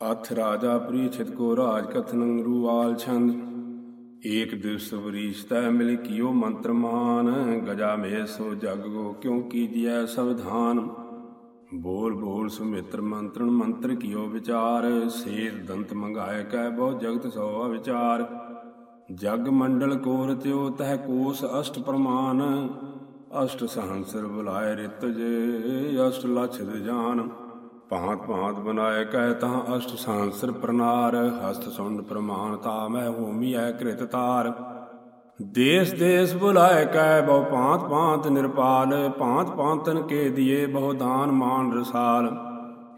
ਅਥ ਰਾਜਾ ਪ੍ਰੀਛਿਤ ਕੋ ਰਾਜ ਕਥਨੰ ਰੂਵਾਲ ਛੰਦ। ਏਕ ਦਿਵਸ ਵਰੀਸ਼ਤੈ ਮਿਲ ਕਿਓ ਮੰਤਰ ਮਾਨ। ਗਜਾ ਮੇ ਸੋ ਜਗ ਗੋ ਕਿਉ ਕੀਜੀਐ ਸਵਧਾਨ। ਬੋਲ ਬੋਲ ਸੁਮਿਤਰ ਮੰਤਰਣ ਮੰਤਰ ਕੀਓ ਵਿਚਾਰ। ਸੇਤ ਦੰਤ ਮੰਗਾਏ ਕੈ ਬਹੁ ਜਗਤ ਸੋ ਅਵਿਚਾਰ। ਜਗ ਮੰਡਲ ਕੋਰ ਤਿਉ ਤਹ ਕੋਸ ਅਸ਼ਟ ਪ੍ਰਮਾਨ। ਅਸ਼ਟ ਸਹੰਸਰ ਬੁਲਾਏ ਰਿਤ ਜੇ, ਅਸ਼ਟ ਲਛਦ ਜਾਨ। ਭਾਂਤ ਭਾਂਤ ਬਨਾਏ ਕਹਿ ਤਾਂ ਅਸ਼ਟ ਸਾਂਸਰ ਪ੍ਰਨਾਰ, ਹਸਤ ਸੁੰਡ ਪ੍ਰਮਾਣ ਤਾ ਮੈਂ ਹੋਮੀ ਐ ਕ੍ਰਿਤ ਤਾਰ। ਦੇਸ ਦੇਸ ਬੁਲਾਏ ਕਹਿ ਬਹੁ ਭਾਂਤ ਭਾਂਤ ਨਿਰਪਾਲ, ਭਾਂਤ ਭਾਂਤਨ ਕੇ ਦਿਏ ਬਹੁ ਦਾਨ ਮਾਨ ਰਸਾਲ।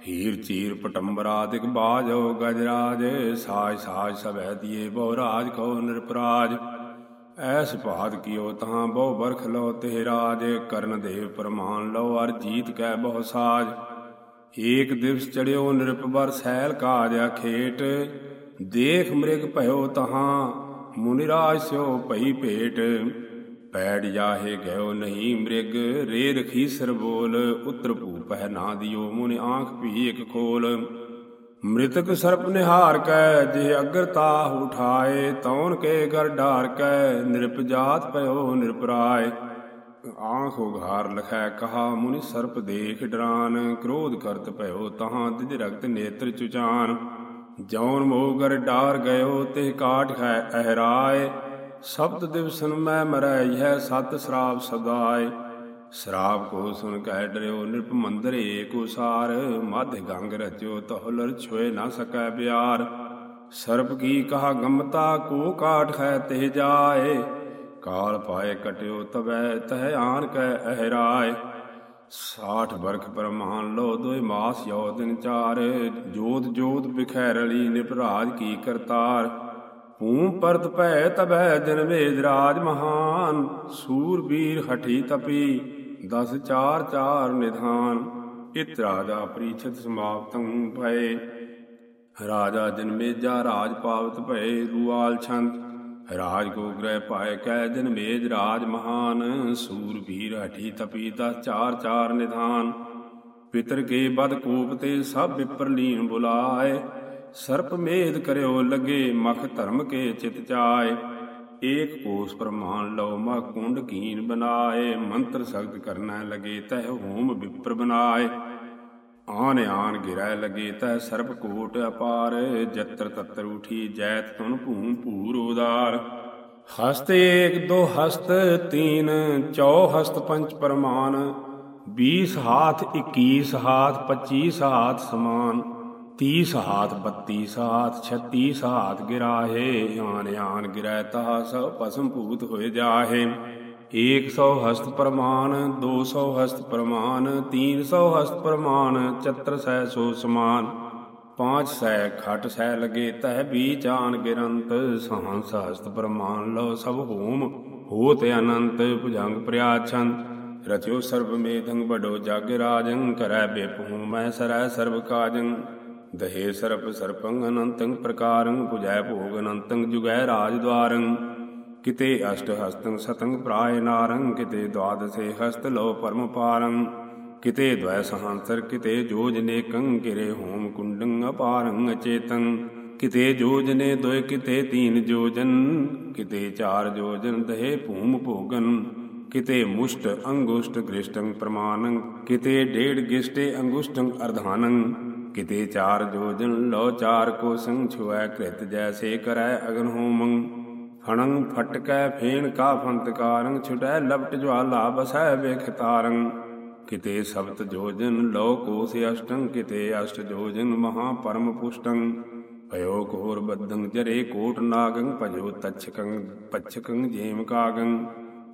ਹੀਰ ਚੀਰ ਪਟੰਬਰਾਦਿਕ ਬਾਜੋ ਗਜਰਾਜ, ਸਾਜ ਸਾਜ ਸਭੈ ਦਿਏ ਬਹੁ ਰਾਜ ਕੋ ਨਿਰਪਰਾਜ। ਐਸ ਭਾਦ ਕੀਓ ਤਾਂ ਬਹੁ ਬਰਖ ਲੋ ਤੇ ਰਾਜ, ਕਰਨ ਦੇਵ ਪ੍ਰਮਾਨ ਲੋ ਅਰ ਜੀਤ ਕੈ ਬਹੁ ਸਾਜ। ਏਕ ਦਿਵਸ ਚੜਿਓ ਨਿਰਪਬਰ ਸੈਲ ਕਾਜਾ ਖੇਟ, ਦੇਖ ਮ੍ਰਿਗ ਭਇਓ ਤਹਾਂ ਮੁਨਿਰਾਜ ਸਿਓ ਭਈ ਭੇਟ। ਪੈੜ ਜਾਹੇ ਗਇਓ ਨਹੀਂ ਮ੍ਰਿਗ, ਰੇ ਰਖੀ ਸਰ ਬੋਲ, ਉਤਰ ਭੂਪਹਿ ਨਾ ਦਿਓ ਮੁਨਿ ਆਂਖ ਭੀ ਇਕ ਖੋਲ। ਮ੍ਰਿਤਕ ਸਰਪ ਨਿਹਾਰ ਕੈ, ਜੇ ਅਗਰ ਤਾਹ ਉਠਾਏ ਤੌਣ ਕੇ ਗਰ ਢਾਰ ਕੈ ਨਿਰਪਜਾਤ ਭਇਓ ਨਿਰਪਰਾਏ ਆਂਖ ਉਘਾਰ ਲਖੈ, ਕਹਾ ਮੁਨਿ ਸਰਪ ਦੇਖ ਡਰਾਨ, ਕ੍ਰੋਧ ਕਰਤ ਭਇਓ ਤਹਾਂ ਦਿਜ ਰਗਤ ਨੇਤਰ ਚੁਚਾਨ। ਜੌਨ ਮੋਗਰ ਡਾਰ ਗਇਓ ਤੇ ਕਾਟ ਹੈ ਅਹਰਾਏ। ਸਬਦ ਦਿਵਸਨ ਮੈਂ ਮਰੈ ਇਹ ਸਤ ਸਰਾਪ ਸਦਾਏ ਸਰਾਪ ਕੋ ਸੁਨ ਕਹਿ ਡਰਿਓ ਨਿਰਪ ਮੰਦਰ ਏਕੋ ਸਾਰ ਮਧ ਗੰਗ ਰਚਿਓ, ਤਹੁਲਰ ਛੋਏ ਨਾ ਸਕੈ ਬਿਆਰ। ਸਰਪ ਕੀ ਕਹਾ, ਗਮਤਾ ਕੋ ਕਾਟ ਹੈ ਤੇ ਜਾਏ। ਕਾਲ ਪਾਏ ਕਟਿਓ ਤਵੈ ਤਹ ਆਨ ਕੈ ਅਹਰਾਏ। 60 ਬਰਖ ਪਰਮਾਨ ਲੋ ਦੋਇ ਮਾਸ ਯੋ ਦਿਨ ਚਾਰ। ਜੋਤ ਜੋਤ ਬਿਖੈ ਰਲੀ ਨਿਪਰਾਜ ਕੀ ਕਰਤਾਰ। ਪੂੰ ਪਰਤ ਭੈ ਤਬੈ ਦਿਨ ਵੇਦ ਰਾਜ ਮਹਾਨ। ਸੂਰਬੀਰ ਹਠੀ ਤਪੀ, ਦਸ ਚਾਰ ਚਾਰ ਨਿਧਾਨ। ਇਤ ਰਾਜਾ ਪ੍ਰੀਛਤ ਸਮਾਪਤੰ ਭਏ। ਰਾਜਾ ਜਨਮੇਜਾ ਰਾਜ ਪਾਵਤ ਭਏ, ਰੂਆਲ ਛੰਦ। ਰਾਜ ਕੋ ਗ੍ਰਹਿ ਪਾਏ ਕੈ ਦਿਨ ਮੇਜ ਰਾਜ ਮਹਾਨ, ਸੂਰ ਭੀਰ ਹਠੀ ਤਪੀ ਦਾ ਚਾਰ ਚਾਰ ਨਿਧਾਨ। ਪਿਤਰ ਕੇ ਬਦ ਕੋਪ ਤੇ ਸਭ ਵਿਪਰ ਲੀਨ ਬੁਲਾਏ, ਸਰਪ ਮੇਦ ਕਰਿਓ ਲਗੇ ਮਖ ਧਰਮ ਕੇ ਚਿਤ ਚਾਏ। ਏਕ ਕੋਸ ਪ੍ਰਮਾਨ ਲਉ ਮਾ ਕੁੰਡ ਕੀਨ ਬਨਾਏ, ਮੰਤਰ ਸਖਤ ਕਰਨਾ ਲਗੇ ਤਹਿ ਹੋਮ ਵਿਪਰ ਬਨਾਏ। ਆਨ ਆਨ ਗਿਰੈ ਲਗੇ ਤੈ ਸਰਬ ਕੋਟ ਅਪਾਰ, ਜਤਰ ਤਤਰ ਉਠੀ ਜੈਤ ਤੁਨ ਭੂਮ ਭੂਰ ਉਦਾਰ। ਹਸਤ ਏਕ ਦੋ ਹਸਤ, ਤੀਨ ਚੌ ਹਸਤ ਪੰਚ ਪਰਮਾਨ 20 ਹਾਥ 21 ਹਾਥ 25 ਹਾਥ ਸਮਾਨ 30 ਹਾਥ 32 ਹਾਥ 36 ਹਾਥ ਗਿਰਾਹੇ, ਆਨ ਆਨ ਗਿਰੈ ਤਾ ਸਭ ਪਸਮ ਭੂਤ ਹੋਏ ਜਾਹੇ। 100 ਹਸਤ ਪ੍ਰਮਾਨ 200 ਹਸਤ ਪ੍ਰਮਾਨ 300 ਹਸਤ ਪ੍ਰਮਾਨ ਚਤਰ ਸੈ ਸੋ ਸਮਾਨ। ਪਾਂਚ ਸੈ ਖਟ ਸੈ ਲਗੇ ਤਹਿ ਬੀਚਾਨ ਗਿਰੰਤ, ਸਹੰਸ ਹਸਤ ਪ੍ਰਮਾਨ ਲੋ ਸਭ ਹੋਮ, ਹੋਤ ਅਨੰਤ ਭੁਜੰਗ ਪ੍ਰਿਆਛੰ ਰਚਿਓ ਸਰਬ ਮੇਧੰ ਬਡੋ ਜਗ ਰਾਜੰ, ਕਰੈ ਬੇਪੂ ਮੈਂ ਸਰੈ ਸਰਬ ਕਾਜੰ। ਦਹੇ ਸਰਪ ਸਰਪੰ ਅਨੰਤੰ ਪ੍ਰਕਾਰੰ, ਪੁਜੈ ਭੋਗ ਅਨੰਤੰ ਜੁਗੈ ਰਾਜ ਦਵਾਰੰ ਕਿਤੇ ਅਸ਼ਟ ਹਸਤੰ ਸਤੰਗ ਪ੍ਰਾਇ ਨਾਰੰ, ਕਿਤੇ ਦਵਾਦਸੇ ਹਸਤ ਲੋ ਪਰਮ ਪਾਰੰ, ਕਿਤੇ ਦ્વੈ ਸਹਾੰਤਰ, ਕਿਤੇ ਜੋਜ ਨੇਕੰ, ਕਿਰੇ ਹੋਮ ਕੁੰਡੰ ਅਪਾਰੰ ਅਚੇਤੰ, ਕਿਤੇ ਜੋਜਨੇ ਦੋਇ, ਕਿਤੇ ਤੀਨ ਜੋਜਨ, ਕਿਤੇ ਚਾਰ ਜੋਜਨ ਦਹੇ ਭੂਮ ਭੋਗਨ, ਕਿਤੇ ਮੁਸ਼ਟ ਅੰਗੁਸ਼ਟ ਗ੍ਰਿਸ਼ਟੰ ਪ੍ਰਮਾਨੰ, ਕਿਤੇ ਡੇਢ ਗਿਸ਼ਟੇ ਅੰਗੁਸ਼ਟੰ ਅਰਧਾਨੰ, ਕਿਤੇ ਚਾਰ ਜੋਜਨ ਲੋ ਚਾਰ ਕੋ ਸੰਗ ਕ੍ਰਿਤ ਜੈਸੇ ਕਰੈ ਅਗਨ ਹੋਮੰ। ਫਣੰ ਫਟਕੈ ਫੇਣ ਕਾ ਫੰਤਕਾਰੰ ਛੁਟੈ ਲਪਟ ਜਵਾਲਾ ਬਸੈ ਵੇਖ ਤਾਰੰ। ਕਿਤੇ ਸਬਤ ਜੋਜਨ ਲੋ ਕੋਸ ਅਸ਼ਟੰ, ਕਿਤੇ ਅਸ਼ਟ ਜੋਜਨ ਮਹਾ ਪਰਮ ਪੁਸ਼ਟੰ। ਭਇਓ ਕੋਰ ਬੱਦੰ ਜਰੇ ਕੋਟ ਨਾਗੰ, ਭਜੋ ਤਛਕੰ, ਪਛਕੰ ਜੇਮ ਕਾਗੰ।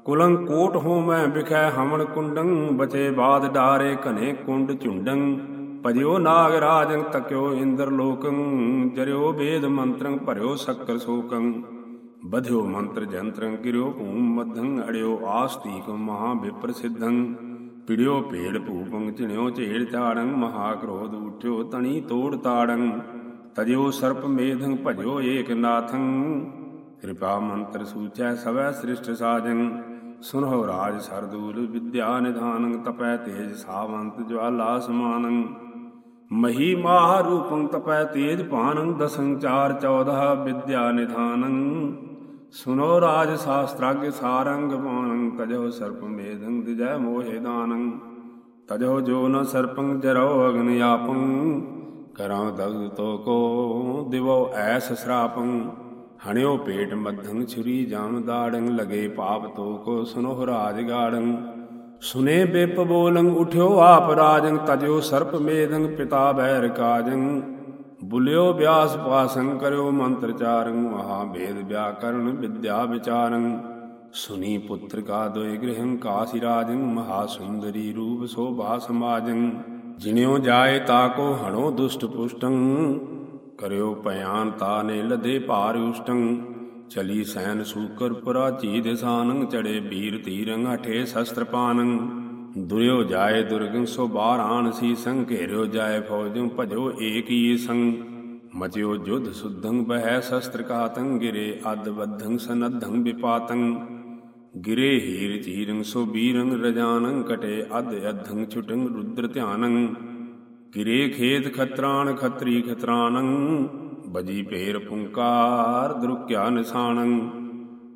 ਕੁਲੰ ਕੋਟ ਹੋਮੈ ਬਿਖੈ ਹਮਣ ਕੁੰਡੰ, ਬਚੇ ਬਾਦ ਡਾਰੇ ਘਨੇ ਕੁੰਡ ਝੁੰਡੰ। ਭਜਿਓ ਨਾਗ ਰਾਜੰ ਤਕਿਓ ਇੰਦਰ ਲੋਕੰ, ਜਰਿਓ ਵੇਦ ਮੰਤਰੰ ਭਰਿਓ ਸ਼ੱਕਰ ਸੋਕੰ। ਬਧਿਓ ਮੰਤਰ ਜੰਤਰੰ ਗਿਰਿਓ ਭੂਮ ਮਧੰ ਅੜਿਓ ਆਸਤੀਕ ਮਹਾ ਵਿਪਰਸਿੱਧੰ ਪਿੜਿਓ ਭੇੜ ਭੂਪੰ ਝਿਣਿਓ ਝੇੜ ਝਾੜੰ ਮਹਾ ਕ੍ਰੋਧ ਉਠਿਓ ਤਣੀ ਤੋੜ ਤਾੜੰ ਤਜਿਓ ਸਰਪ ਮੇਧੰ ਭਜਿਓ ਏਕ ਨਾਥੰ ਕਿਰਪਾ ਮੰਤਰ ਸੂਚੈ ਸਵੈ ਸ੍ਰਿਸ਼ਟ ਸਾਜੰ ਸੁਨਹੁ ਰਾਜ ਸਰਦੂਲ ਵਿਦਿਆ ਨਿਧਾਨੰ ਤਪੈ ਤੇਜ ਸਾਵੰਤ ਜਵਾਲਾ ਮਹੀ ਮਾਹ ਰੂਪੰ ਤਪੈ ਤੇਜ ਭਾਨੰ ਦਸੰ ਚਾਰ ਚੌਦਹ ਵਿਦਿਆ ਨਿਧਾਨੰ ਸੁਨੋ ਰਾਜ ਸਾਸਤਰਾਗ ਸਾਰੰਗ ਪਾਨੰ ਤਜੋ ਸਰਪ ਮੇਦੰ ਦਿਜੈ ਮੋਹਿ ਦਾਨੰ, ਤਜੋ ਜੋ ਨ ਸਰਪੰ ਜਰੋ ਅਗਨ ਆਪੰ, ਕਰਾਂ ਦਗ ਤੋ ਕੋ ਦਿਵੋ ਐਸ ਸਰਾਪੰ, ਹਣਿਓ ਪੇਟ ਮਧੰ ਛੁਰੀ ਜਾਮ ਦਾੜੰ, ਲਗੇ ਪਾਪ ਤੋ ਕੋ ਸੁਨੋ ਰਾਜ ਗਾੜੰ, ਸੁਨੇ ਬਿਪ ਬੋਲੰ, ਉਠਿਓ ਆਪ ਰਾਜੰ ਤਜਿਓ ਸਰਪ ਮੇਦੰ, ਪਿਤਾ ਬੈਰ ਕਾਜੰ ਬੁਲਿਓ ਬਿਆਸ ਪਾਸੰ ਕਰਿਓ ਮੰਤਰ ਚਾਰੰ ਮਹਾ ਭੇਦ ਵਿਆਕਰਨ, ਵਿਦਿਆ ਵਿਚਾਰੰ। ਸੁਨੀ ਪੁੱਤਰ ਕਾ ਦੋਇ ਗ੍ਰਹੰ, ਕਾਸੀ ਰਾਜੰ ਮਹਾ ਸੁੰਦਰੀ ਰੂਪ ਸੋਭਾ ਸਮਾਜੰ। ਜਿਨਿਓ ਜਾਏ ਤਾਕੋ ਹਣੋ ਦੁਸ਼ਟ ਪੁਸ਼ਟੰ, ਕਰਿਓ ਭਿਆਨ ਤਾ ਨੇ ਲਦੇ ਭਾਰ ਉਸ਼ਟੰ। ਚਲੀ ਸੈਨ ਸੂਕਰ ਪ੍ਰਾਚੀ ਦਿਸਾਨੰ ਚੜੇ ਵੀਰ ਤੀਰੰ, ਹਠੇ ਸ਼ਸਤਰ ਪਾਨੰ। ਦੁਰਿਓ ਜਾਏ ਦੁਰਗੰ ਸੋ ਬਾਰਾਨ ਸੀ ਸੰਘ ਘੇਰਿਓ ਜਾਏ ਫੌਜੰ ਭਜੋ ਏਕ ਹੀ ਸੰਗ। ਮਚਿਓ ਜੁਧ ਸੁਧੰ ਬਹਿ ਸ਼ਸਤਰ ਕਾਤੰ ਗਿਰੇ ਅਦ ਬੱਧੰ ਸਨਧੰ ਵਿਪਾਤੰ ਗਿਰੇ ਹੀਰ ਚੀਰੰ ਸੋ ਬੀਰੰ ਰਜਾਨੰ ਕਟੇ ਅਦ ਅਧੰ ਛੁਟੰ ਰੁਦਰ ਧਿਆਨੰ ਗਿਰੇ ਖੇਤ ਖਤਰਾਨ, ਖਤਰੀ ਖਤਰਾਨੰ ਬਜੀ ਭੇਰ ਪੁੰਕਾਰ, ਦਰੁਕਿਆ ਨਿਸਾਨੰ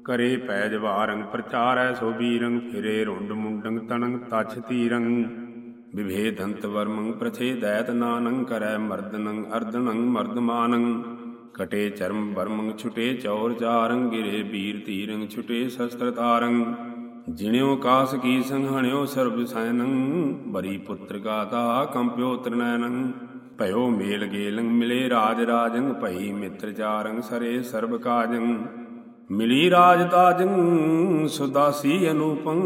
ਕਰੇ ਪੈ ਵਾਰੰ ਪ੍ਰਚਾਰੈ, ਸੋ ਬੀਰੰ ਫਿਰੇ ਰੁੰਡ ਮੁੰਡੰ ਤਣੰ ਤਛ ਤੀਰੰ ਵਿਭੇਦੰਤ ਵਰਮੰ ਪ੍ਰਛੇ ਦੈਤ ਨਾਨੰ ਕਰੈ ਮਰਦਨੰ ਅਰਦਨੰ ਮਰਦਮਾਨੰ ਕਟੇ ਚਰਮ ਵਰਮੰ ਛੁਟੇ ਚੌਰ ਚਾਰੰ ਗਿਰੇ ਬੀਰ ਤੀਰੰ ਛੁਟੇ ਸ਼ਸਤਰ ਤਾਰੰ ਜਿਣਿਓ ਕਾਸ ਕੀ ਸੰਹਣਿਓ ਸਰਬ ਸੈਨੰ ਬਰੀ ਪੁੱਤਰ ਗਾਤਾ ਕੰਪਿਓ ਤਰਨੈਨੰ ਭਇਓ ਮੇਲ ਗੇਲੰ ਮਿਲੇ ਰਾਜ ਰਾਜੰ ਭਈ ਮਿੱਤਰ ਚਾਰੰ ਸਰੇ ਸਰਬ ਕਾਜੰ ਮਿਲੀ ਰਾਜ ਤਾਜੰ ਸੁਦਾਸੀ ਅਨੂਪੰ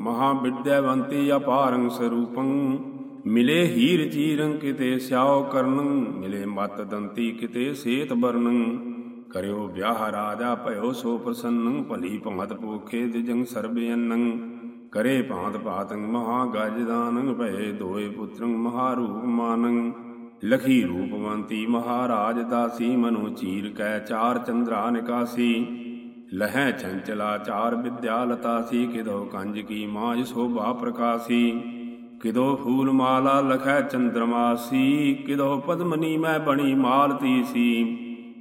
ਮਹਾ ਵਿਦਿਆਵੰਤੀ ਅਪਾਰੰ ਸਰੂਪੰ। ਮਿਲੇ ਹੀਰ ਚੀਰੰ ਕਿਤੇ ਸਿਆਉ ਕਰਨੰ, ਮਿਲੇ ਮਤ ਦੰਤੀ ਕਿਤੇ ਸੇਤ ਬਰਨੰ। ਕਰਿਓ ਵਿਆਹ ਰਾਜਾ ਭਇਓ ਸੋ ਪ੍ਰਸੰਨੰ, ਭਲੀ ਭਮਤ ਪੋਖੇ ਦਿਜੰ ਸਰਬਯਨੰ ਕਰੇ ਭਾਂਤ ਭਾਤੰ ਮਹਾ ਗਜਦਾਨੰ ਭਏ ਦੋਏ ਪੁੱਤਰੰ ਮਹਾ ਰੂਪ ਲਖੀ ਰੂਪਵੰਤੀ ਮਹਾਰਾਜ ਦਾਸੀ, ਮਨੋ ਚੀਰ ਕੈ ਚਾਰ ਚੰਦਰਾ ਨਿਕਾਸੀ। ਲਹੈ ਚੰਚਲਾ ਚਾਰ ਵਿਦਿਆ ਲਤਾ ਸੀ, ਕਿਦੋ ਕੰਜ ਕੀ ਮਾਜ ਸੋਭਾ ਪ੍ਰਕਾਸੀ, ਕਿਦੋ ਫੂਲ ਮਾਲਾ ਲਖੈ ਚੰਦਰਮਾਸੀ ਕਿਦੋ ਪਦਮਨੀ ਮੈਂ ਬਣੀ ਮਾਲਤੀ ਸੀ,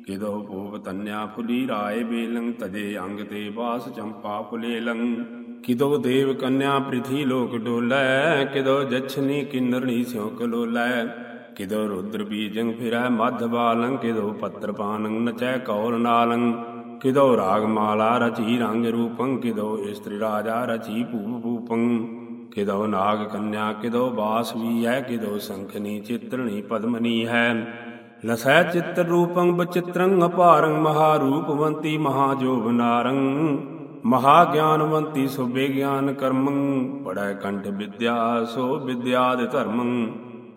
ਕਿਦੋ ਭੂਪ ਤਨਿਆ ਫੁਲੀ ਰਾਏ ਬੇਲੰ ਤਜੇ ਅੰਗ ਤੇ ਬਾਸ ਚੰਪਾ ਫੁਲੇ ਫੁਲੇਲੰ ਕਿਦੋ ਦੇਵ ਕੰਨਿਆ ਪ੍ਰਿਥੀ ਲੋਕ ਡੋਲੈ, ਕਿਦੋ ਜਛਨੀ ਕਿੰਨਰਣੀ ਸਿਉ ਕਲੋਲੈ ਕਿਦੋ ਰੁਦਰ ਬੀਜੰ ਫਿਰੈ ਮਧ ਬਾਲੰ ਕਿਦੋ ਪੱਤਰ ਪਾਨੰ ਨਚੈ ਕੌਲ ਨਾਲੰ ਕਿਦੋ ਰਾਗ ਮਾਲਾ ਰਚੀ ਰੰਗ ਰੂਪੰ, ਕਿਦੋ ਇਸਤਰੀ ਰਾਜਾ ਰਚੀ ਭੂਪ ਭੂਪੰ। ਕਿਦੋ ਨਾਗ ਕੰਨਿਆ, ਕਿਦੋ ਬਾਸਵੀ ਹੈ, ਕਿਦੋ ਸੰਖਨੀ ਚਿਤਰਣੀ ਪਦਮਨੀ ਹੈ। ਲਸੈ ਚਿਤ੍ਰ ਰੂਪੰ ਬਚਿਤਰੰ, ਅਪਾਰੰ ਮਹਾ ਰੂਪਵੰਤੀ ਮਹਾ ਜੋਬਨਾਰੰ ਮਹਾ ਗਿਆਨਵੰਤੀ ਸੋ ਬੇਗਿਆਨ ਕਰਮੰ, ਪੜੈ ਕੰਠ ਵਿਦਿਆ ਸੋ ਵਿਦਿਆਦ ਧਰਮੰ।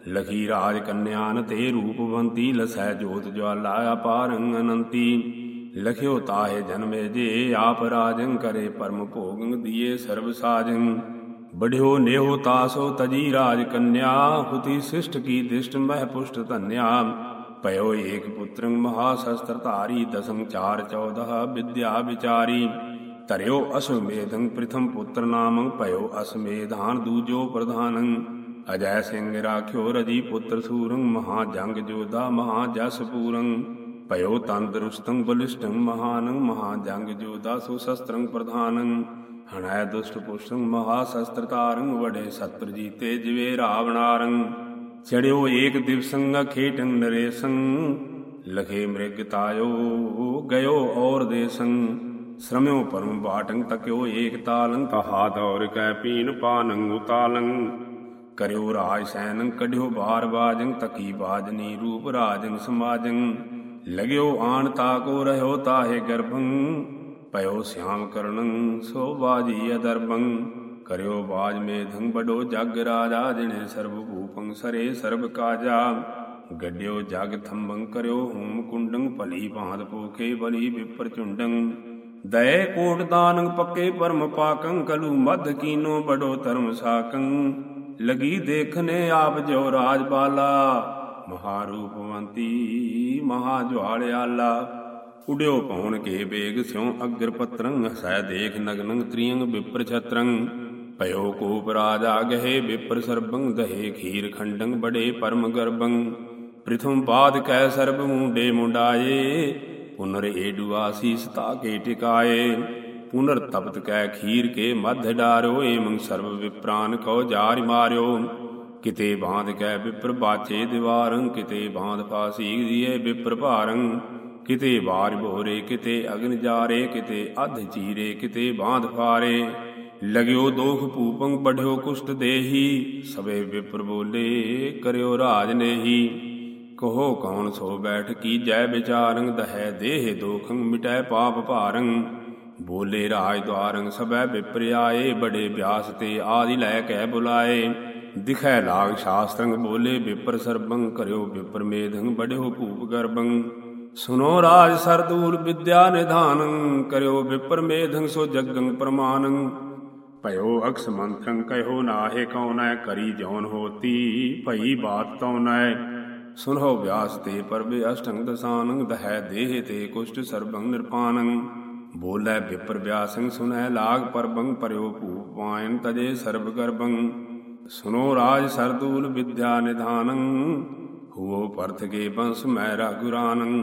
ਲਖੀ ਰਾਜ ਕੰਨਿਆਨ ਤੇ ਰੂਪਵੰਤੀ, ਲਸੈ ਜੋਤ ਜਵਾਲਾ ਅਪਾਰੰ ਅਨੰਤੀ। ਲਖਿਓ ਤਾਹੇ ਜਨਮੇ ਜੇ, ਆਪ ਰਾਜੰ ਕਰੇ ਪਰਮ ਭੋਗੰ, ਦੀਏ ਸਰਬ ਸਾਜੰ। ਬੜਿਓ ਨੇਹੋ ਤਾਸੋ ਤਜੀ ਰਾਜ ਕੰਨਿਆ, ਹੁਤੀ ਸਿਸ਼ਟ ਕੀ ਦਿਸ਼ਟ ਮਹਿ ਪੁਸ਼ਟ ਧਨਿਆ। ਪਇਓ ਏਕ ਪੁੱਤਰੰ ਮਹਾ ਸ਼ਸਤਰ ਧਾਰੀ, ਦਸੰ ਚਾਰ ਚੌਦਹ ਵਿਦਿਆ ਵਿਚਾਰੀ। ਧਰਿਓ ਅਸਮੇਧੰ ਪ੍ਰਥਮ ਪੁੱਤਰ ਨਾਮੰ ਪਇਓ ਅਸਮੇਧਾਨ ਦੂਜੋ ਪ੍ਰਧਾਨੰ। ਅਜੈ ਸਿੰਘ ਰਾਖਿਓ ਰਜੀ ਪੁੱਤਰ ਸੂਰੰ, ਮਹਾ ਜੰਗ ਜੋਧਾ ਮਹਾ ਜਸ ਪੂਰੰ। ਭਇਓ ਤੰਦਰੁਸਤੰ ਬਲਿਸ਼ਟੰ ਮਹਾਨੰ ਮਹਾ ਜੰਗ ਜੋਧਾ ਸੋ ਸ਼ਸਤਰੰ ਪ੍ਰਧਾਨੰ। ਹਣੈ ਦੁਸ਼ਟ ਪੁਸ਼ਟੰ ਮਹਾ ਸ਼ਸਤਰ ਤਾਰੰ ਵਡੇ ਸਤਰ ਜੀਤੇ ਜਿਵੇ ਰਾਵਣਾਰੰ। ਚੜਿਓ ਏਕ ਦਿਵਸੰ ਖੇਟੰ ਨਰੇਸੰ, ਲਖੇ ਮ੍ਰਿਗ ਤਾਇਓ ਗਇਓ ਔਰ ਦੇਸੰ। ਸ਼ਰਮਿਓ ਪਰਮ ਬਾਟੰ ਤਕਿਓ ਏਕ ਤਾਲੰ, ਕਹਾ ਦੌਰ ਕੈ ਪੀਨ ਪਾਨੰ ਉਤਾਲੰ। ਕਰਿਓ ਰਾਜ ਸੈਨੰ, ਕਢਿਓ ਬਾਰ ਬਾਜੰ, ਤਕੀ ਬਾਜਨੀ ਰੂਪ ਰਾਜੰ ਸਮਾਜੰ। ਲਗਿਓ ਆਣ ਤਾਕੋ ਰਹਿਓ ਤਾਹੇ ਗਰਭੰ, ਪਇਓ ਸਿਆਮ ਕਰਨੰ, ਸੋ ਬਾਜੀ ਅਦਰਬੰ ਕਰਿਓ ਬਾਜ ਮੇਧੰ ਬਡੋ ਜਗ ਰਾਜਾ ਜਿਨੇ ਸਰਬ ਭੂਪੰ, ਸਰੇ ਸਰਬ ਕਾਜਾ। ਗੱਡਿਓ ਜਗ ਥੰਬੰ ਕਰਿਓ ਹੂਮ ਕੁੰਡੰ, ਭਲੀ ਭਾਂਤ ਪੋਖੇ, ਬਲੀ ਵਿਪਰ ਚੁੰਡੰ। ਦਏ ਕੋਟ ਦਾਨੰ, ਪੱਕੇ ਪਰਮ ਪਾਕੰ, ਕਲੂ ਮਧ ਕੀਨੋ ਬਡੋ ਧਰਮ ਸਾਕੰ। ਲਗੀ ਦੇਖਨੇ ਆਪ ਜੋ ਰਾਜ ਬਾਲਾ ਮਹਾਰੂਪਵੰਤੀ ਮਹਾ ਜਵਾਲਿਆਲਾ ਉਡਿਓ ਪਉਣ ਕੇ ਬੇਗ ਸਿਉ ਅਗਰ ਪਤਰੰ ਹਸੈ ਦੇਖ ਨਗਨੰ ਤ੍ਰਿਯੰਗ ਵਿਪਰ ਛਤਰੰ ਭਇਓ ਕੋਪ ਰਾਜਾ ਗਹਿ ਵਿਪਰ ਸਰਬੰ, ਦਹੇ ਖੀਰ ਖੰਡੰ ਬੜੇ ਪਰਮ ਗਰਬੰ ਪ੍ਰਥਮ ਬਾਦ ਕੈ ਸਰਬ ਮੁੰਡੇ ਮੁੰਡਾਏ, ਪੁਨਰ ਏਡੂ ਆਸੀਸ ਤਾਕੇ ਟਿਕਾਏ। ਪੁਨਰ ਤਪਤ ਕੈ ਖੀਰ ਕੇ ਮਧ ਡਾਰਿਓ ਏਮੰ ਸਰਬ ਵਿਪਰਾਨ ਕੋ ਜਾਰਿ ਮਾਰਿਓ। ਕਿਤੇ ਬਾਂਧ ਕੈ ਵਿਪਰ ਬਾਚੇ ਦੀਵਾਰੰ, ਕਿਤੇ ਬਾਂਧ ਪਾਸੀ ਦੀਏ ਵਿਪਰ ਭਾਰੰ। ਕਿਤੇ ਬਾਰ ਭੋਰੇ ਕਿਤੇ ਅਗਨ ਜਾਰੇ, ਕਿਤੇ ਅਧ ਚੀਰੇ ਕਿਤੇ ਬਾਂਧ ਫਾਰੇ ਲਗਿਓ ਦੋਖ ਭੂਪੰ, ਬਢਿਓ ਕੁਸ਼ਟ ਦੇਹੀ। ਸਵੇ ਵਿਪਰ ਬੋਲੇ, ਕਰਿਓ ਰਾਜ ਨੇਹੀ। ਕਹੋ ਕੌਣ ਸੋ ਬੈਠ ਕੀ ਜੈ ਵਿਚਾਰੰ, ਦਹਿ ਦੇਹ ਦੋਖੰ, ਮਿਟੈ ਪਾਪ ਭਾਰੰ। ਬੋਲੇ ਰਾਜ ਦਵਾਰੰ ਸਭੈ ਵਿਪਰਿਆਏ ਬੜੇ ਬਿਆਸ ਤੇ ਆਦਿ ਲੈ ਕੇ ਬੁਲਾਏ। ਦਿਖੈ ਲਾਗ ਸ਼ਾਸਤਰੰ ਬੋਲੇ ਵਿਪਰ ਸਰਬੰ, ਕਰਿਓ ਵਿਪਰ ਮੇਧੰ ਬੜਿਓ ਭੂਪ ਗਰਬੰ। ਸੁਨੋ ਰਾਜ ਸਰਦੂਰ ਵਿਦਿਆ ਨਿਧਾਨੰ, ਕਰਿਓ ਵਿਪਰ ਮੇਧੰ, ਸੋ ਜਗੰ ਪ੍ਰਮਾਨੰ। ਭਇਓ ਅਕਸ ਮੰਥੰ ਕਹਿਓ ਨਾਹੇ ਕਉਨੈ ਕਰੀ ਜਉਨ ਹੋਤੀ, ਭਈ ਬਾਤ ਤਉਨੈ ਸੁਨੋ ਵਿਆਸ ਤੇ ਪਰਬੇ ਅਸ਼ਟੰਗ ਦਸਾਨੰ, ਦਹੈ ਦੇਹ ਤੇ ਕੁਸ਼ਟ ਸਰਬੰ ਨਿਰਪਾਨੰ। ਬੋਲੇ ਵਿਪਰ ਵਿਆਸੰ ਸੁਨੈ ਲਾਗ ਪਰਬੰ, ਪਰਿਓ ਭੂਪ ਤਜੇ ਸਰਬ ਗਰਬੰ। ਸੁਨੋ ਰਾਜ ਸਰਦੂਲ ਵਿਦਿਆ ਨਿਧਾਨੰ, ਹੁਓ ਪਰਥ ਕੇ ਬੰਸ ਮੈਂ ਰਘੁਰਾਨੰ,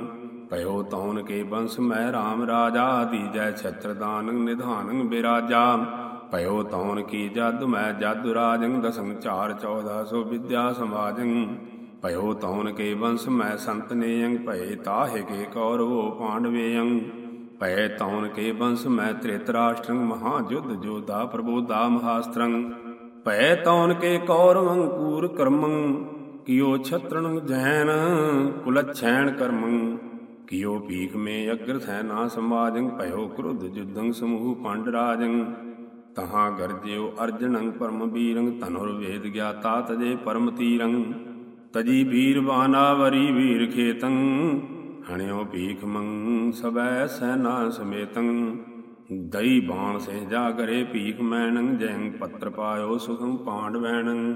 ਭਇਓ ਤੌਨ ਕੇ ਬੰਸ ਮੈਂ RAM ਰਾਜਾ, ਦੀਜੈ ਛਤਰਦਾਨੰ ਨਿਧਾਨੰ ਬਿਰਾਜਾ, ਭਇਓ ਤੌਨ ਕੀ ਜਦ ਮੈਂ ਜਦ ਰਾਜੰ ਦਸੰ ਚਾਰ 1400 ਵਿਦਿਆ ਸਮਾਜੰ, ਭਇਓ ਤੌਨ ਕੇ ਬੰਸ ਮੈਂ ਸੰਤ ਨੇਯੰ, ਭਏ ਤਾਹੇ ਕੇ ਕੌਰਵੋ ਪਾਂਡਵੇਯੰ, ਭਏ ਤੌਨ ਕੇ ਬੰਸ ਮੈਂ ਤ੍ਰਿਤਰਾਸ਼ਟਰੰ ਮਹਾ ਜੁਧ ਜੋਧਾ ਪ੍ਰਬੋਧਾ ਮਹਾਸਤਰੰ ਭੈ ਤੌਨ ਕੇ ਕੌਰਵੰ ਕੂਰ ਕਰਮੰ, ਕਿਓ ਛਤਰਣ ਜੈਨ ਕੁਲਛੈਣ ਕਰਮੰ। ਕਿਓ ਭੀਖ ਮੇ ਅਗਰ ਸੈਨਾ ਸਮਾਜੰ ਭਇਓ ਕ੍ਰੁਧ ਜੁਦੰ ਸਮੂਹ ਪੰਡ ਰਾਜੰ। ਤਹਾਂ ਗਰਜਿਓ ਅਰਜਣੰ ਪਰਮ ਬੀਰੰ ਤਨੁਰ ਵੇਦ ਗਿਆਤਾ ਤਜੇ ਪਰਮ ਤੀਰੰ। ਤਜੀ ਵੀਰ ਬਾਨਾਵਰੀ ਵੀਰ ਖੇਤੰ, ਹਣਿਓ ਭੀਖ ਮੰਗ ਸਬੈ ਸੈਨਾ ਸਮੇਤੰ। ਦਈ ਬਾਣ ਸੇ ਕਰੇ ਭੀਖ ਮੈਣੰ ਜੈੰ ਪੱਤਰ ਪਾਇਓ ਸੁਖੰ ਪਾਂਡਵੈਣੰ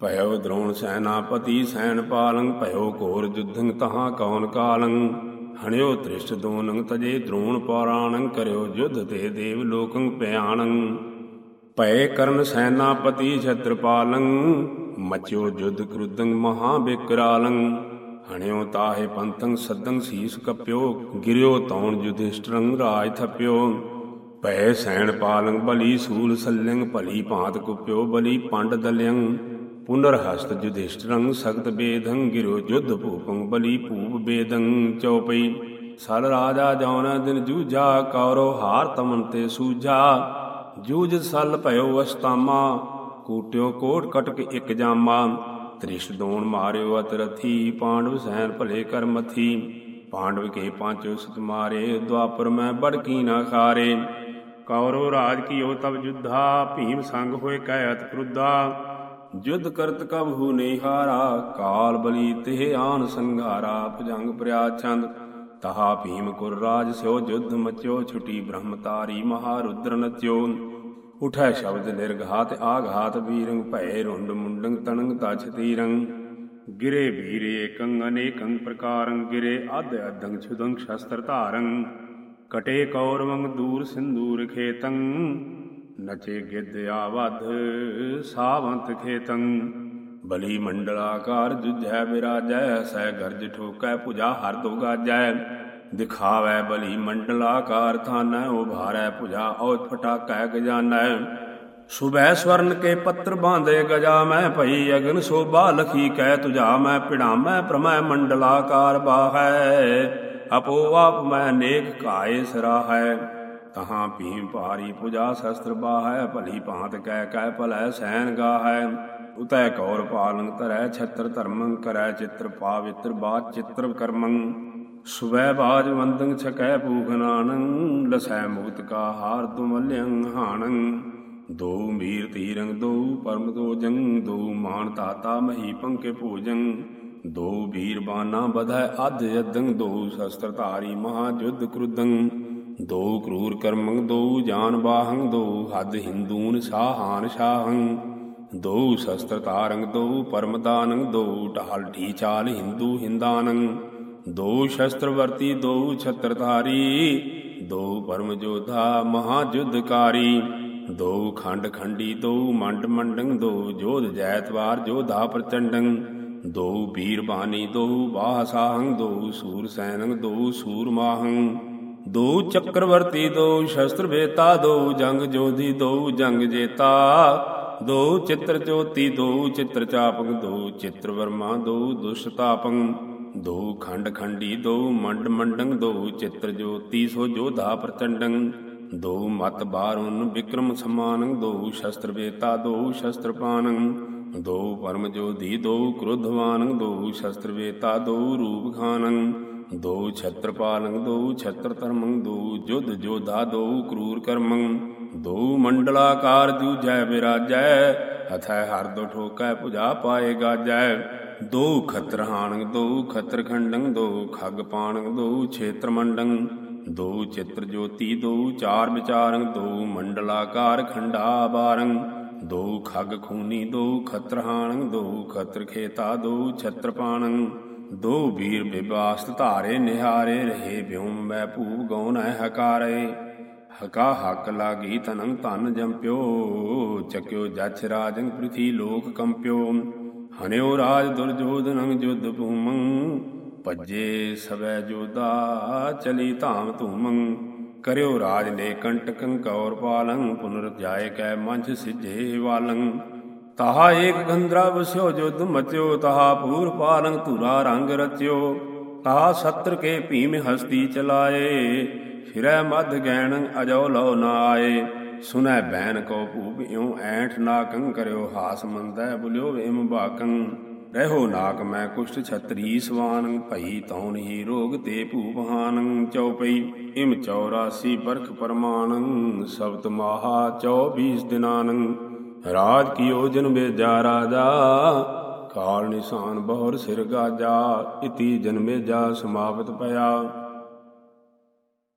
ਭਇਓ ਦ੍ਰੋਣ ਸੈਨਾਪਤੀ ਸੈਨ ਪਾਲੰ, ਭਇਓ ਘੋਰ ਜੁਧੰ ਤਹਾਂ ਕੌਨ ਕਾਲੰ। ਹਣਿਓ ਤ੍ਰਿਸ਼ਟ ਦੋਨੰ ਤਜੇ ਦ੍ਰੋਣ ਪੌਰਾਣੰ, ਕਰਿਓ ਜੁਧ ਤੇ ਦੇਵ ਲੋਕੰ ਪਿਆਣੰ ਭਏ ਕਰਨ ਸੈਨਾਪਤੀ ਛਤਰਪਾਲੰ, ਮਚਿਓ ਜੁਧ ਕ੍ਰੁਦੰ ਮਹਾ ਬਿਕਰਾਲੰ। ਹਣਿਓ ਤਾਹੇ ਪੰਥੰ ਸਦੰ ਸੀਸ ਕਪਿਓ, ਗਿਰਿਓ ਤੌਣ ਜੁਧਿਸ਼ਟਰੰ ਰਾਜ ਥਪਿਓ। ਭੈ ਸੈਣ ਪਾਲੰ ਬਲੀ ਸੂਲ ਸੱਲੰਗ ਭਲੀ ਭਾਂਤ ਕੁਪਿਓ ਬਲੀ ਪੰਡ ਦਲਿਯੰ ਪੁਨਰ ਹਸਤ ਜੁਧਿਸ਼ਟਰੰ ਸਖਤ ਬੇਧੰ, ਗਿਰੋ ਜੁਧ ਭੂਪੰ ਬਲੀ ਭੂਪ ਬੇਦੰ ਚਉਪਈ ਸਲ ਰਾਜਾ ਜੌਨ ਦਿਨ ਜੂਝਾ ਕੌਰੋ ਹਾਰ ਤਮਨ ਤੇ ਸੂਝਾ। ਜੂਝ ਸਲ ਭਇਓ ਅਸਤਾਮਾ, ਕੂਟਿਓ ਕੋਟ ਕਟਕ ਇਕ ਜਾਮਾ। ਤ੍ਰਿਸ਼ ਦੋਣ ਮਾਰਿਓ ਅਤਰਥੀ, ਪਾਂਡਵ ਸੈਨ ਭਲੇ ਕਰਮਥੀ ਪਾਂਡਵ ਕੇ ਪਾਂਚੋ ਸਤ ਮਾਰੇ ਦੁਆਪਰ ਮੈਂ ਬੜਕੀ ਨਾ ਖਾਰੇ। ਕੌਰਵ ਰਾਜ ਕੀਓ ਤਬ ਜੁਧਾ, ਭੀਮ ਸੰਗ ਹੋਏ ਕਹਿ ਅਤ ਕ੍ਰੁੱਧਾ। ਜੁਧ ਕਰਤ ਕਬ ਹੂ ਨਹੀਂ ਹਾਰਾ, ਕਾਲ ਬਲੀ ਤਿਹ ਆਨ ਸੰਘਾਰਾ, ਭਜੰਗ ਪ੍ਰਿਆ ਚੰਦ। ਤਹਾ ਭੀਮ ਕੁਰ ਰਾਜ ਸਿਓ ਜੁਧ ਮਚਿਓ, ਛੁਟੀ ਬ੍ਰਹਮ ਤਾਰੀ ਮਹਾਰੁਦਰ ਨਚਿਓ। ਉਠੈ ਸ਼ਬਦ ਨਿਰਘਾਤ, ਆਘਾਤ ਵੀਰੰ ਭੈ ਰੁੰਡ ਮੁੰਡੰ ਤਣੰ ਤਛ ਤੀਰੰ ਗਿਰੇ ਵੀਰੇ ਏਕੰ ਅਨੇਕੰ ਪ੍ਰਕਾਰੰ ਗਿਰੇ ਅਧ ਅਧੰ ਛੁਦੰ ਸ਼ਸਤਰ ਧਾਰੰ ਕਟੇ ਕੌਰਵੰ ਦੂਰ ਸਿੰਦੂਰ ਖੇਤੰ, ਨਚੇ ਗਿੱਧ ਆਵਧ ਸਾਵੰਤ ਖੇਤੰ। ਬਲੀ ਮੰਡਲਾਕਾਰ ਜੁਝੈ ਵਿਰਾਜੈ ਸੈ ਗਰਜ ਠੋਕੈ ਪੁਜਾ ਹਰ ਦੋ ਗਾਜੈ। ਦਿਖਾਵੈ ਬਲੀ ਮੰਡਲਾਕਾਰ ਥਾਨੈ, ਉਭਾਰੈ ਪੁਜਾ ਔ ਫਟਾਕੈ ਗਜਾਨੈ। ਸੁਬੈ ਸਵਰਨ ਕੇ ਪੱਤਰ ਬਾਂਧੇ ਗਜਾ ਮੈਂ ਭਈ ਅਗਨ ਸੋਭਾ ਲਖੀ ਕਹਿ ਤੁਜਾ ਮੈਂ ਪਿੜਾਮੈ ਪ੍ਰਮੈ ਮੰਡਲਾਕਾਰ ਬਾਹੈ। ਆਪੋ ਆਪ ਮੈਂ ਨੇਕ ਕਾਏ ਸਰਾਹੈ ਤਹਾਂ ਭੀਮ ਭਾਰੀ ਪੁਜਾ ਸ਼ਸਤਰ ਬਾਹੈ, ਭਲੀ ਭਾਂਤ ਕਹਿ ਕਹਿ ਭਲੈ ਸੈਨ ਗਾਹੈ। ਉਤੈ ਕੌਰ ਪਾਲਨ ਧਰੈ, ਛਤਰ ਧਰਮੰ ਕਰੈ, ਚਿੱਤਰ ਪਾਵਿੱਤਰ ਬਾਤ ਚਿੱਤਰ ਕਰਮੰ। ਸੁਵੈ ਬਾਜ ਵੰਦੰ ਛਕੈ ਪੂਖਨਾਨੰ ਲਸੈ ਮੁਕਤ ਕਾ ਹਾਰ ਤੁਮਲਿਯੰ ਹਾਣੰ। ਦੋ ਮੀਰ ਤੀਰੰ, ਦੋ ਪਰਮ ਦੋ ਦੋ ਮਾਨ ਤਾਤਾ ਮਹੀ ਪੰਕੇ ਭੋਜੰ ਦੋ ਵੀਰ ਬਾਨਾ ਬਧੈ ਅਧ ਅਦੰ ਦੋ ਸ਼ਸਤਰ ਧਾਰੀ ਮਹਾ ਜੁਧ ਕ੍ਰੁਦੰ ਦੋ ਕਰੂਰ ਕਰਮੰ, ਦੋ ਜਾਨ ਬਾਹੰ, ਦੋ ਹਦ ਹਿੰਦੂਨ ਸਾਹਾਨ ਸ਼ਾਹੰ। ਦੋ ਸ਼ਸਤਰ ਤਾਰੰਗ ਦੋ ਪਰਮ ਦਾਨੰ ਦੋ ਢਾਲ ਢੀਚਾਲ ਹਿੰਦੂ ਹਿੰਦਾਨੰ। ਦੋ ਸ਼ਸਤਰ ਵਰਤੀ ਦੋ ਛਤਰ ਧਾਰੀ ਦੋ ਪਰਮ ਜੋਧਾ ਮਹਾ ਜੁਧਕਾਰੀ ਦੋ ਖੰਡ ਖੰਡੀ, ਦੋ ਮੰਡ ਮੰਡੰ, ਦੋ ਜੋਧ ਜੈਤਵਾਰ, ਜੋਧਾ ਪ੍ਰਚੰਡੰ। ਦੋ ਵੀਰ ਬਾਣੀ ਦੋ ਬਾਹ ਦੋ ਸੂਰ ਸੈਨੰ ਦੋ ਸੂਰ ਮਾਹੰ ਦੋ ਚੱਕਰਵਰਤੀ, ਦੋ ਸ਼ਸਤਰ ਵੇਤਾ, ਦੋ ਜੰਗ ਜੋਧੀ, ਦੋ ਜੰਗ ਜੇਤਾ। ਦੋ ਚਿੱਤਰ ਜੋਤੀ ਦੋ ਚਿੱਤਰ ਚਾਪਕ, ਦੋ ਚਿੱਤਰ ਵਰਮਾ, ਦੋ ਦੁਸ਼ਤਾਪੰ ਦੋ ਖੰਡ ਖੰਡੀ, ਦੋ ਮੰਡ ਮੰਡੰ ਦੋ ਚਿੱਤਰ ਜੋਤੀ, ਸੋ ਜੋਧਾ ਪ੍ਰਚੰਡੰ ਦੋ ਮਤ ਬਾਰੁਨ, ਵਿਕਰਮ ਸਮਾਨੰ ਦੋ ਸ਼ਸਤਰ ਵੇਤਾ, ਦੋ ਸ਼ਸਤਰ ਪਾਨੰ ਦੋ ਪਰਮ ਜੋਧੀ ਦੋ ਕ੍ਰੋਧਵਾਨੰ ਦੋ ਸ਼ਸਤਰ ਵੇਤਾ, ਦੋ ਰੂਪ ਖਾਨੰ, ਦੋ ਛਤਰ ਪਾਲੰ, ਦੋ ਛਤਰ ਧਰਮੰ, ਦੋ ਜੁਧ ਜੋਧਾ ਦੋ ਕਰੂਰ ਕਰਮੰ, ਦੋ ਮੰਡਲਾਕਾਰ ਜੂਜੈ ਵਿਰਾਜੈ, ਹਥੈ ਹਰ ਦੋ ਠੋਕੈ ਪੁਜਾ ਪਾਏ ਗਾਜੈ, ਦੋ ਖਤਰ ਹਾਣੰ, ਦੋ ਖਤਰ ਖੰਡੰ, ਦੋ ਖੱਗ ਪਾਣੰ, ਦੋ ਛੇਤਰ ਮੰਡੰ, ਦੋ ਚਿੱਤਰ ਜੋਤੀ, ਦੋ ਚਾਰ ਵਿਚਾਰੰ, ਦੋ ਮੰਡਲਾਕਾਰ ਖੰਡਾ ਬਾਰੰ ਦੋ ਖੱਗ ਖੂਨੀ, ਦੋ ਖਤਰਹਾਣ ਦੋ ਖਤਰ ਖੇਤਾ, ਦੋ ਛਤਰ ਪਾਣੰ। ਦੋ ਵੀਰ ਬਿਬਾਸਤ ਧਾਰੇ, ਨਿਹਾਰੇ, ਰਹੇ ਬਿਉਮ ਮੈਂ ਭੂਪ ਗਉਨ ਹਕਾਰੇ। ਹਕਾ ਹੱਕ ਲਾਗੀ ਤਨੰ ਧਨ ਜੰਪਿਓ, ਚੱਕਿਓ ਜਛ ਰਾਜੰ ਪ੍ਰਿਥੀ ਲੋਕ ਕੰਪਿਓ। ਹਨਿਓ ਰਾਜ ਦੁਰਜੋਧਨੰ ਜੁਧ ਭੂਮੰ, ਭੱਜੇ ਸਵੈ ਜੋਦਾ ਚਲੀ ਧਾਮ ਧੂਮੰ। ਕਰਿਓ ਰਾਜ ਨੇ ਕੰਟਕੰ ਕੌਰ ਪਾਲੰ ਪੁਨਰ ਜਾਏ ਕੈ ਮੰਝ ਸਿਝੇ ਵਾਲੰ। ਤਹਾ ਏਕ ਗੰਧਰਾ ਵਸਿਓ ਜੁਧ ਮਚਿਓ, ਤਹਾ ਪੂਰ ਪਾਲੰ ਧੁਰਾ ਰੰਗ ਰਚਿਓ। ਤਹਾ ਸਤਰ ਕੇ ਭੀਮ ਹਸਤੀ ਚਲਾਏ, ਫਿਰੈ ਮਦ ਗੈਣ ਅਜੋ ਲੋ ਨਾ ਆਏ। ਸੁਨੈ ਬੈਨ ਕੋ ਭੂਪ ਇਉ ਨਾ ਨਾਕੰ ਕਰਿਓ ਹਾਸ ਮੰਦੈ ਬੁਲਿਓ ਏਮ ਬਾਕੰ। ਰਹਿੋ ਨਾਕ ਮੈਂ ਕੁਸ਼ਟ ਛਤਰੀ ਸਵਾਨ, ਭਈ ਤੌਣ ਹੀ ਰੋਗ ਤੇ ਭੂਪਹਾਨੰ ਚਉਪਈ ਇਮ 84 ਬਰਖ ਪਰਮਾਨੰ, ਸਬਤ ਮਾਹਾ 24 ਦਿਨਾਨੰ। ਰਾਜ ਕੀਓ ਜਨ ਬੇਜਾ ਰਾਜਾ, ਕਾਲ ਨਿਸ਼ਾਨ ਬਹੁਰ ਸਿਰ ਗਾਜਾ, ਇਤੀ ਜਨਮੇ ਜਾ ਸਮਾਪਤ ਭਇਆ